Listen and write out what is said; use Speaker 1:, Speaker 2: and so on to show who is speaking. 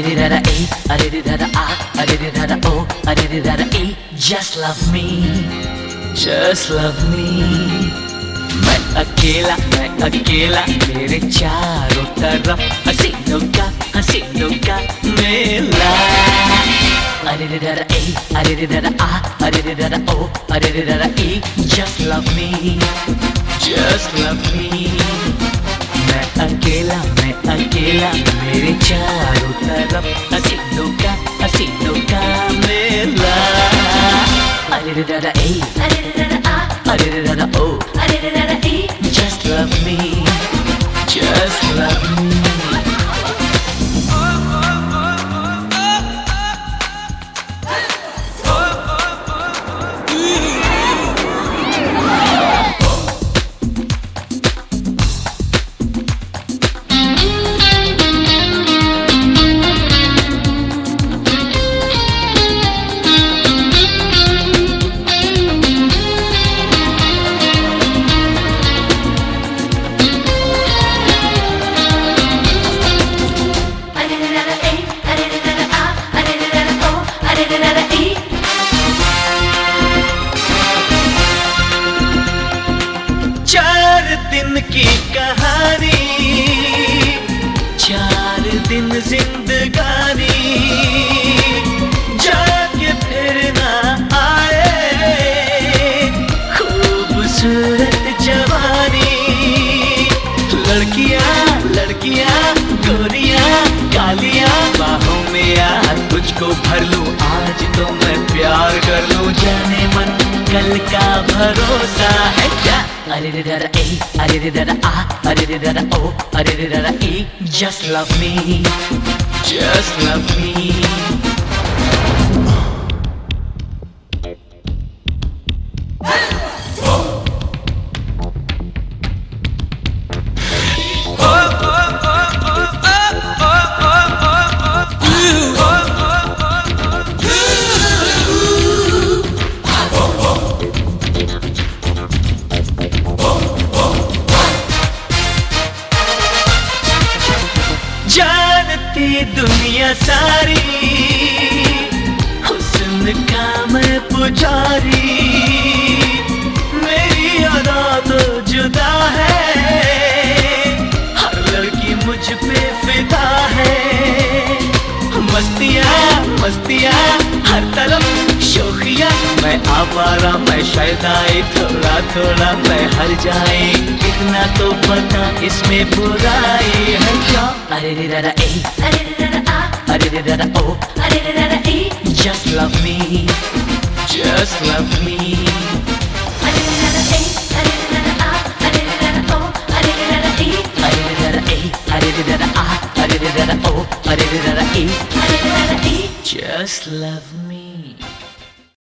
Speaker 1: re da da e, a re re da da a, a re re da da o, a re re da da e. Just love me, just love me. मैं अकेला मैं अकेला मेरे चारों तरफ़ हसीनों का हसीनों का मेला अरे रे दा ए अरे रे दा आ अरे रे दा ओ अरे रे अकेला मैं अकेला मेरे चारों तरफ़ हसीनों का हसीनों का मेला अरे रे दा ए
Speaker 2: अरे रे रे आ
Speaker 1: अरे रे दा ओ
Speaker 2: अरे रे रे ई
Speaker 1: Just love me, दिन की कहानी चार दिन जिंदगानी। आ तुझको भर लो, आज तो मैं प्यार कर लो। जाने मन, कल का भरोसा है क्या? अरे रे दा ए, अरे रे दा आ, अरे रे दा ओ, अरे रे दा ए just love me just love me जानती दुनिया सारी। हुस्न का मैं पुजारी। मेरी अदा तो जुदा है। हर लड़की मुझ पे फिदा है। मस्तिया, मस्तियाँ। आवारा मैं शायद आए थोड़ा थोड़ा मैं हर जाए इतना तो पता इसमें बुराई है क्या अरे रे दादा ए
Speaker 2: अरे रे रा
Speaker 1: अरे रे रा ओ
Speaker 2: अरे रे दादा ए
Speaker 1: just love me just love me just love me